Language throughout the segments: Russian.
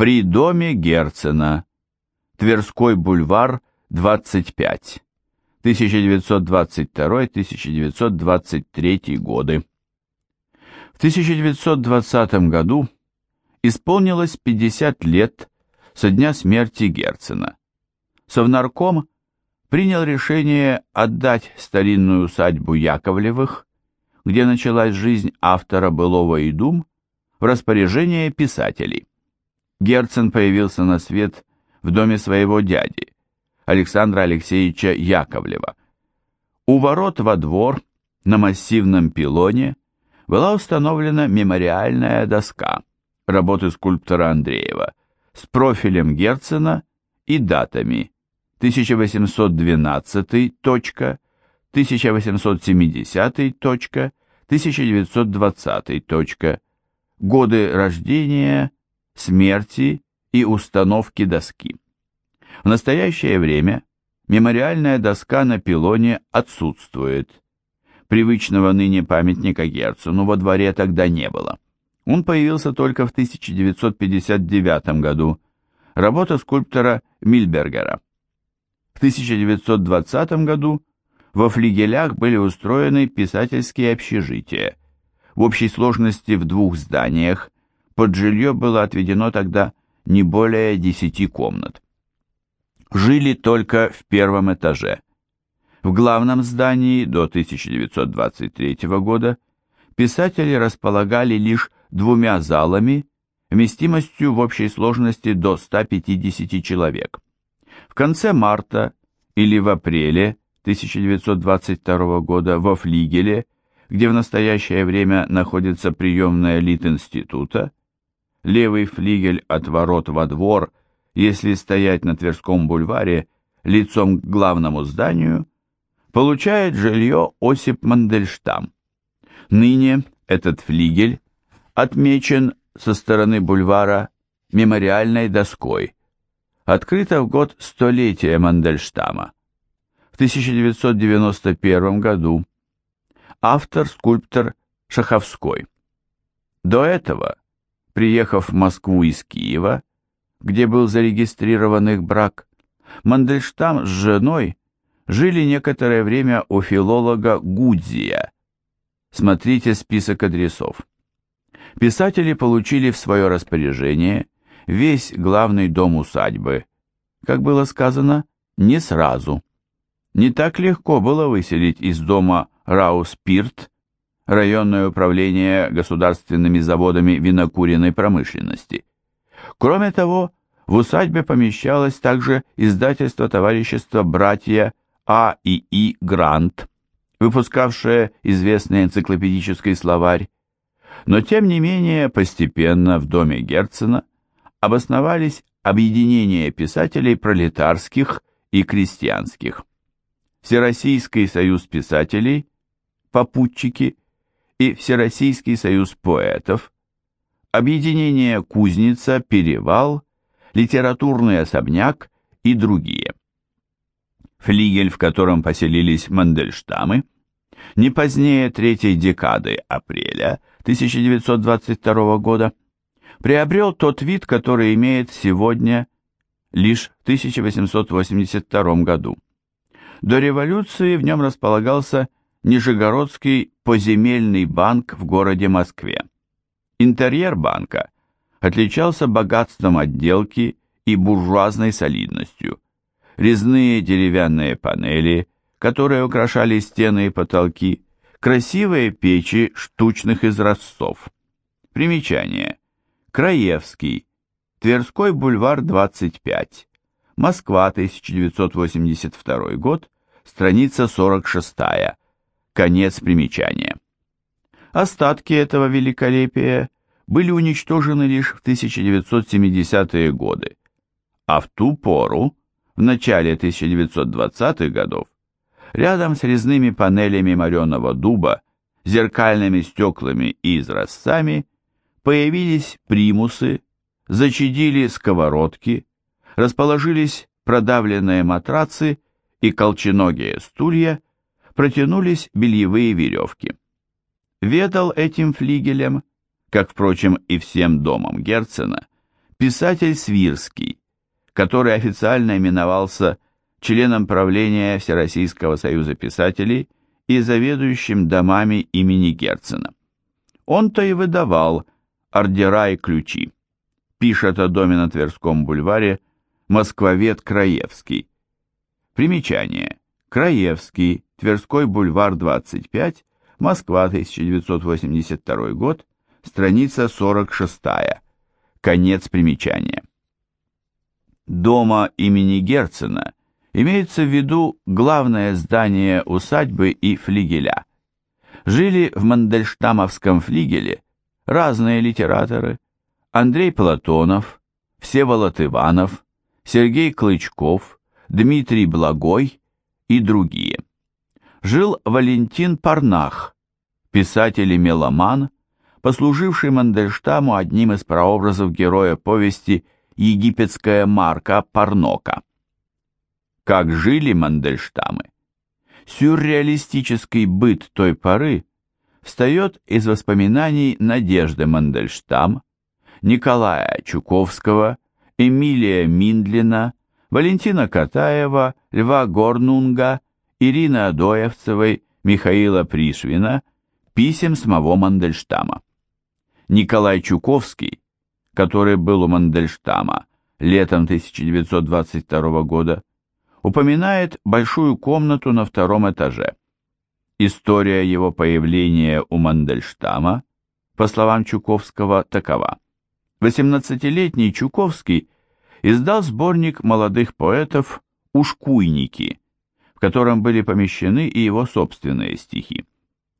При доме Герцена. Тверской бульвар, 25. 1922-1923 годы. В 1920 году исполнилось 50 лет со дня смерти Герцена. Совнарком принял решение отдать старинную усадьбу Яковлевых, где началась жизнь автора «Былого и дум», в распоряжение писателей. Герцен появился на свет в доме своего дяди, Александра Алексеевича Яковлева. У ворот во двор на массивном пилоне была установлена мемориальная доска работы скульптора Андреева с профилем Герцена и датами 1812 точка, 1870 точка, 1920 точка, годы рождения, смерти и установки доски. В настоящее время мемориальная доска на пилоне отсутствует. Привычного ныне памятника Герцену во дворе тогда не было. Он появился только в 1959 году. Работа скульптора Мильбергера. В 1920 году во флигелях были устроены писательские общежития. В общей сложности в двух зданиях под жилье было отведено тогда не более десяти комнат. Жили только в первом этаже. В главном здании до 1923 года писатели располагали лишь двумя залами вместимостью в общей сложности до 150 человек. В конце марта или в апреле 1922 года во флигеле, где в настоящее время находится приемная Литинститута, левый флигель от ворот во двор, если стоять на Тверском бульваре лицом к главному зданию, получает жилье Осип Мандельштам. Ныне этот флигель отмечен со стороны бульвара мемориальной доской, открыта в год столетия Мандельштама. В 1991 году автор-скульптор Шаховской. До этого, приехав в Москву из Киева, где был зарегистрирован их брак, Мандельштам с женой жили некоторое время у филолога Гудзия. Смотрите список адресов писатели получили в свое распоряжение весь главный дом усадьбы, как было сказано, не сразу. Не так легко было выселить из дома Рауспирт, районное управление государственными заводами винокуренной промышленности. Кроме того, в усадьбе помещалось также издательство товарищества «Братья А и И Грант», выпускавшее известный энциклопедический словарь, но тем не менее постепенно в доме Герцена обосновались объединения писателей пролетарских и крестьянских. Всероссийский союз писателей, попутчики и Всероссийский союз поэтов, объединение Кузница, Перевал, литературный особняк и другие. Флигель, в котором поселились Мандельштамы, не позднее третьей декады апреля 1922 года приобрел тот вид, который имеет сегодня лишь в 1882 году. До революции в нем располагался Нижегородский поземельный банк в городе Москве. Интерьер банка отличался богатством отделки и буржуазной солидностью. Резные деревянные панели, которые украшали стены и потолки, красивые печи штучных изразцов. Примечание. Краевский. Тверской бульвар 25. Москва, 1982 год. Страница 46. Конец примечания. Остатки этого великолепия были уничтожены лишь в 1970-е годы, а в ту пору, в начале 1920-х годов, Рядом с резными панелями мореного дуба, зеркальными стеклами и изразцами появились примусы, зачадили сковородки, расположились продавленные матрацы и колченогие стулья, протянулись бельевые веревки. Ведал этим флигелем, как, впрочем, и всем домом Герцена, Писатель Свирский, который официально именовался членом правления Всероссийского союза писателей и заведующим домами имени Герцена. Он-то и выдавал ордера и ключи. Пишет о доме на Тверском бульваре Москвовед Краевский. Примечание. Краевский, Тверской бульвар 25, Москва, 1982 год, страница 46. Конец примечания. Дома имени Герцена имеется в виду главное здание усадьбы и флигеля. Жили в Мандельштамовском флигеле разные литераторы Андрей Платонов, Всеволод Иванов, Сергей Клычков, Дмитрий Благой и другие. Жил Валентин Парнах, писатель и меломан, послуживший Мандельштаму одним из прообразов героя повести «Египетская марка Парнока». Как жили Мандельштамы? Сюрреалистический быт той поры встает из воспоминаний Надежды Мандельштам, Николая Чуковского, Эмилия Миндлина, Валентина Катаева, Льва Горнунга, Ирины Адоевцевой, Михаила Пришвина, писем самого Мандельштама. Николай Чуковский, который был у Мандельштама летом 1922 года, упоминает большую комнату на втором этаже. История его появления у Мандельштама, по словам Чуковского, такова. 18-летний Чуковский издал сборник молодых поэтов «Ушкуйники», в котором были помещены и его собственные стихи.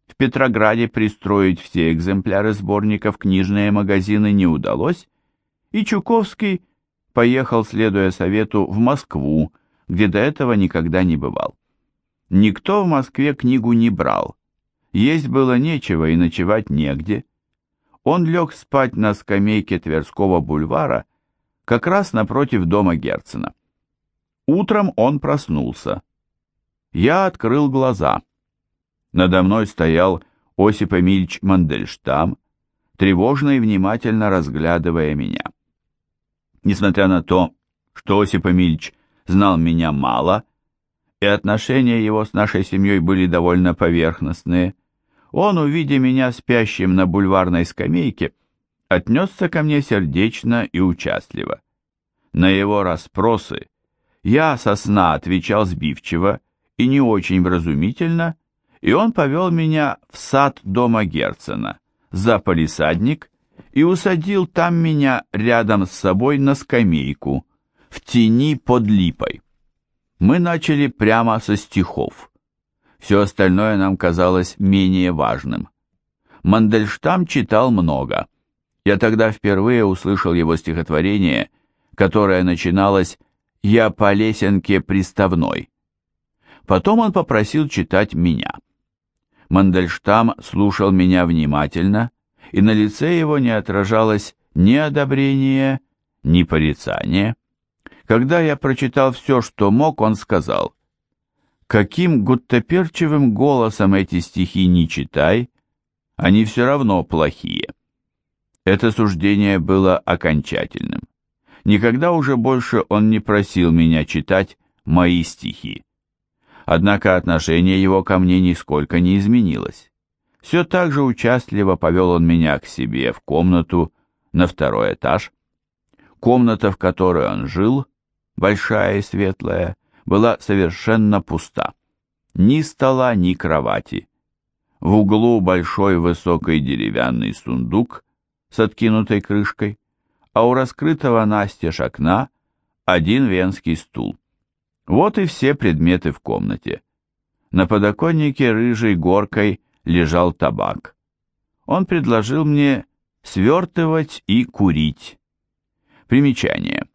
В Петрограде пристроить все экземпляры сборника в книжные магазины не удалось, и Чуковский поехал, следуя совету, в Москву, где до этого никогда не бывал. Никто в Москве книгу не брал. Есть было нечего и ночевать негде. Он лег спать на скамейке Тверского бульвара, как раз напротив дома Герцена. Утром он проснулся. Я открыл глаза. Надо мной стоял Осип Эмильч Мандельштам, тревожно и внимательно разглядывая меня. Несмотря на то, что Осип Эмильч знал меня мало, и отношения его с нашей семьей были довольно поверхностные, он, увидя меня спящим на бульварной скамейке, отнесся ко мне сердечно и участливо. На его расспросы я со сна отвечал сбивчиво и не очень вразумительно, и он повел меня в сад дома Герцена, за полисадник, и усадил там меня рядом с собой на скамейку, в тени под липой. Мы начали прямо со стихов. Все остальное нам казалось менее важным. Мандельштам читал много. Я тогда впервые услышал его стихотворение, которое начиналось «Я по лесенке приставной». Потом он попросил читать меня. Мандельштам слушал меня внимательно, и на лице его не отражалось ни одобрения, ни порицания. Когда я прочитал все, что мог, он сказал, «Каким гуттаперчевым голосом эти стихи не читай, они все равно плохие». Это суждение было окончательным. Никогда уже больше он не просил меня читать мои стихи. Однако отношение его ко мне нисколько не изменилось. Все так же участливо повел он меня к себе в комнату на второй этаж. Комната, в которой он жил, большая и светлая, была совершенно пуста. Ни стола, ни кровати. В углу большой высокий деревянный сундук с откинутой крышкой, а у раскрытого настежь окна один венский стул. Вот и все предметы в комнате. На подоконнике рыжей горкой лежал табак. Он предложил мне свертывать и курить. Примечание.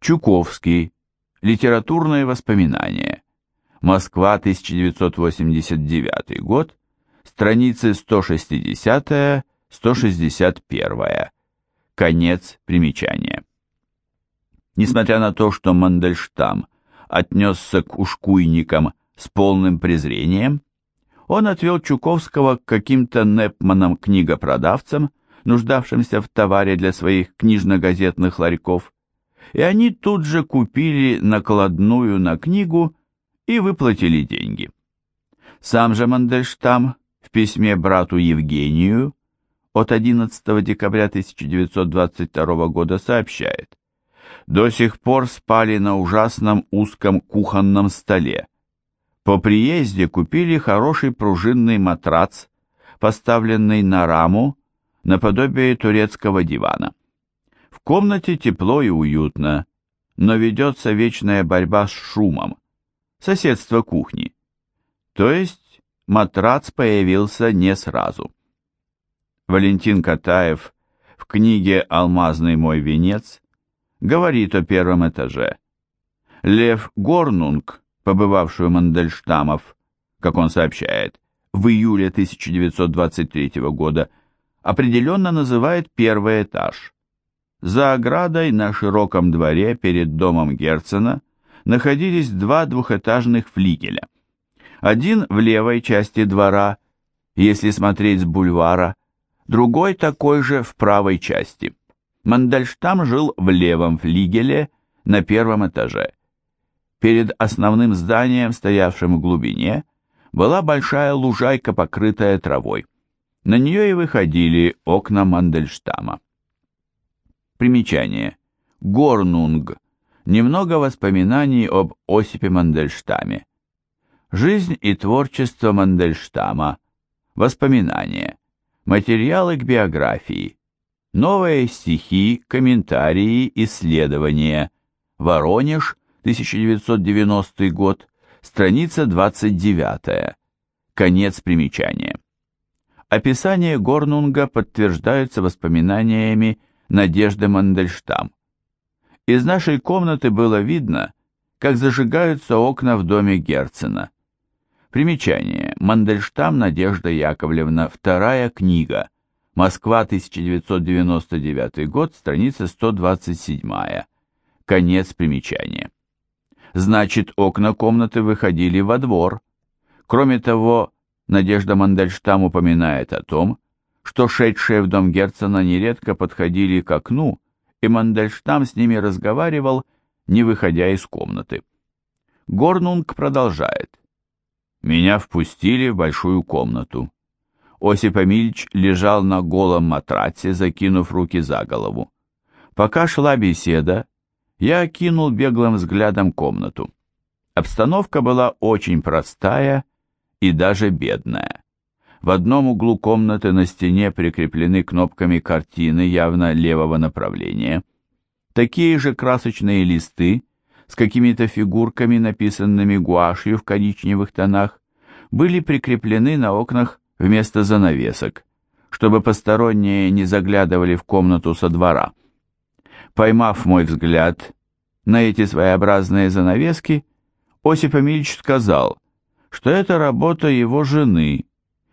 Чуковский. Литературные воспоминания. Москва, 1989 год. Страницы 160-161. Конец примечания. Несмотря на то, что Мандельштам отнесся к ушкуйникам с полным презрением, он отвел Чуковского к каким-то Непманам-книгопродавцам, нуждавшимся в товаре для своих книжно-газетных ларьков, и они тут же купили накладную на книгу и выплатили деньги. Сам же Мандельштам в письме брату Евгению от 11 декабря 1922 года сообщает, «До сих пор спали на ужасном узком кухонном столе. По приезде купили хороший пружинный матрац, поставленный на раму, наподобие турецкого дивана. В комнате тепло и уютно, но ведется вечная борьба с шумом, соседство кухни. То есть матрац появился не сразу. Валентин Катаев в книге «Алмазный мой венец» говорит о первом этаже. Лев Горнунг, побывавший у Мандельштамов, как он сообщает, в июле 1923 года, определенно называет первый этаж. За оградой на широком дворе перед домом Герцена находились два двухэтажных флигеля. Один в левой части двора, если смотреть с бульвара, другой такой же в правой части. Мандельштам жил в левом флигеле на первом этаже. Перед основным зданием, стоявшим в глубине, была большая лужайка, покрытая травой. На нее и выходили окна Мандельштама. Примечание. Горнунг. Немного воспоминаний об Осипе Мандельштаме. Жизнь и творчество Мандельштама. Воспоминания. Материалы к биографии. Новые стихи, комментарии, исследования. Воронеж, 1990 год. Страница 29. Конец примечания. Описание Горнунга подтверждаются воспоминаниями Надежды Мандельштам. Из нашей комнаты было видно, как зажигаются окна в доме Герцена. Примечание. Мандельштам Надежда Яковлевна. Вторая книга. Москва, 1999 год, страница 127. Конец примечания. Значит, окна комнаты выходили во двор. Кроме того, Надежда Мандельштам упоминает о том, что шедшие в дом Герцена нередко подходили к окну, и Мандельштам с ними разговаривал, не выходя из комнаты. Горнунг продолжает. Меня впустили в большую комнату. Осип Амильч лежал на голом матраце, закинув руки за голову. Пока шла беседа, я окинул беглым взглядом комнату. Обстановка была очень простая и даже бедная. В одном углу комнаты на стене прикреплены кнопками картины явно левого направления. Такие же красочные листы с какими-то фигурками, написанными гуашью в коричневых тонах, были прикреплены на окнах вместо занавесок, чтобы посторонние не заглядывали в комнату со двора. Поймав мой взгляд на эти своеобразные занавески, Осип Эмильевич сказал, что это работа его жены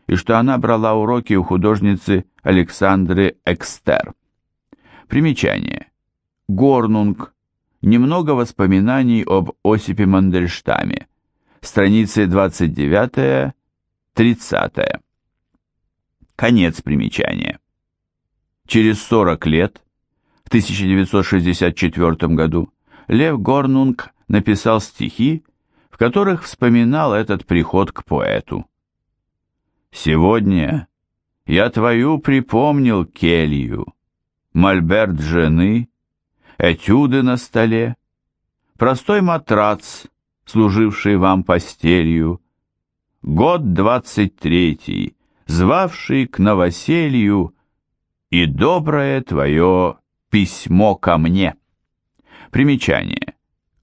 и что она брала уроки у художницы Александры Экстер. Примечание. Горнунг Немного воспоминаний об Осипе Мандельштаме. Страницы 29-30. Конец примечания. Через 40 лет, в 1964 году, Лев Горнунг написал стихи, в которых вспоминал этот приход к поэту. «Сегодня я твою припомнил келью, мольберт жены, этюды на столе, простой матрац, служивший вам постелью, год двадцать третий, звавший к новоселью, и доброе твое письмо ко мне. Примечание.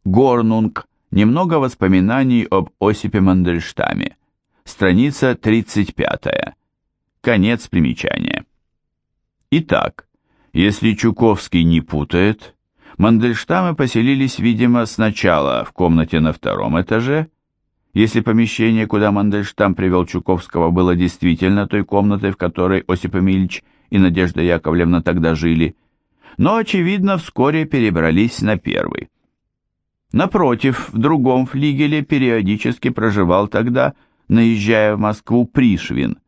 Горнунг. Немного воспоминаний об Осипе Мандельштаме. Страница 35. Конец примечания. Итак, если Чуковский не путает, Мандельштамы поселились, видимо, сначала в комнате на втором этаже, если помещение, куда Мандельштам привел Чуковского, было действительно той комнатой, в которой Осип Эмильевич и Надежда Яковлевна тогда жили, но, очевидно, вскоре перебрались на первый. Напротив, в другом флигеле периодически проживал тогда, наезжая в Москву, Пришвин.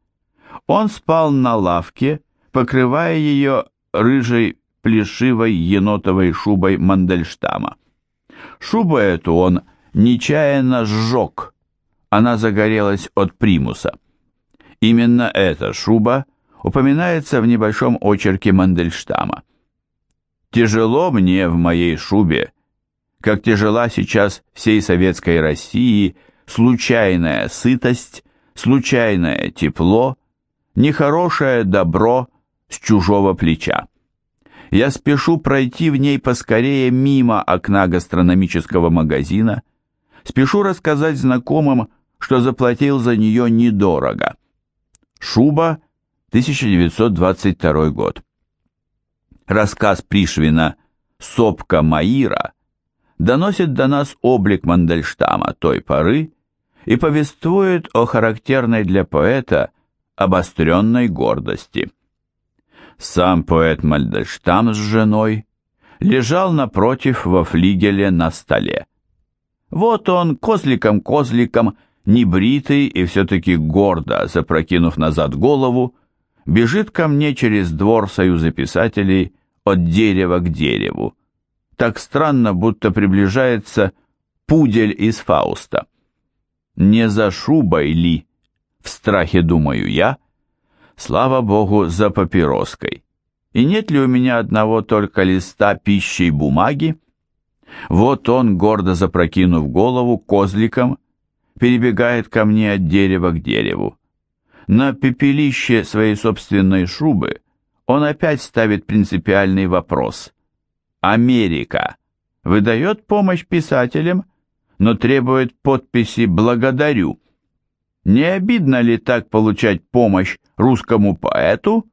Он спал на лавке, покрывая ее рыжей плешивой енотовой шубой Мандельштама. Шубу эту он нечаянно сжег, она загорелась от примуса. Именно эта шуба упоминается в небольшом очерке Мандельштама. «Тяжело мне в моей шубе, как тяжела сейчас всей советской России случайная сытость, случайное тепло, нехорошее добро с чужого плеча. Я спешу пройти в ней поскорее мимо окна гастрономического магазина, спешу рассказать знакомым, что заплатил за нее недорого. Шуба, 1922 год. Рассказ Пришвина «Сопка Маира» доносит до нас облик Мандельштама той поры и повествует о характерной для поэта обостренной гордости. Сам поэт Мандельштам с женой лежал напротив во флигеле на столе. Вот он, козликом-козликом, небритый и все-таки гордо, запрокинув назад голову, бежит ко мне через двор Союза писателей от дерева к дереву. Так странно, будто приближается пудель из Фауста. Не за шубой ли? В страхе думаю я. Слава богу, за папироской. И нет ли у меня одного только листа пищи и бумаги? Вот он, гордо запрокинув голову, козликом, перебегает ко мне от дерева к дереву. На пепелище своей собственной шубы он опять ставит принципиальный вопрос. Америка выдает помощь писателям, но требует подписи «благодарю». Не обидно ли так получать помощь русскому поэту?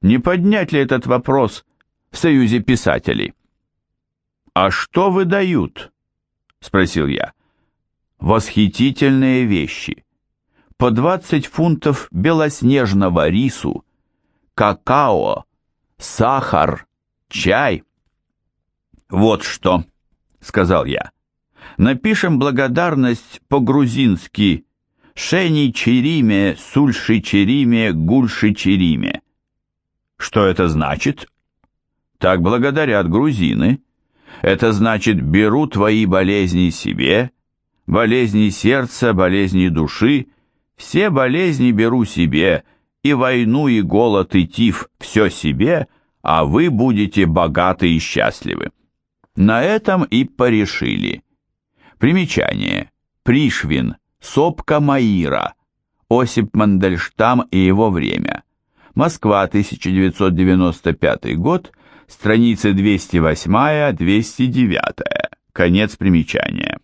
Не поднять ли этот вопрос в Союзе писателей? «А что выдают?» — спросил я. «Восхитительные вещи. По 20 фунтов белоснежного рису, какао, сахар, чай». «Вот что», — сказал я. «Напишем благодарность по-грузински «Шени чериме, сульши чериме, гульши чериме». Что это значит? Так благодарят грузины. Это значит «беру твои болезни себе», болезни сердца, болезни души, все болезни беру себе, и войну, и голод, и тиф, все себе, а вы будете богаты и счастливы. На этом и порешили. Примечание. Пришвин. Сопка Маира. Осип Мандельштам и его время. Москва, 1995 год, страницы 208-209. Конец примечания.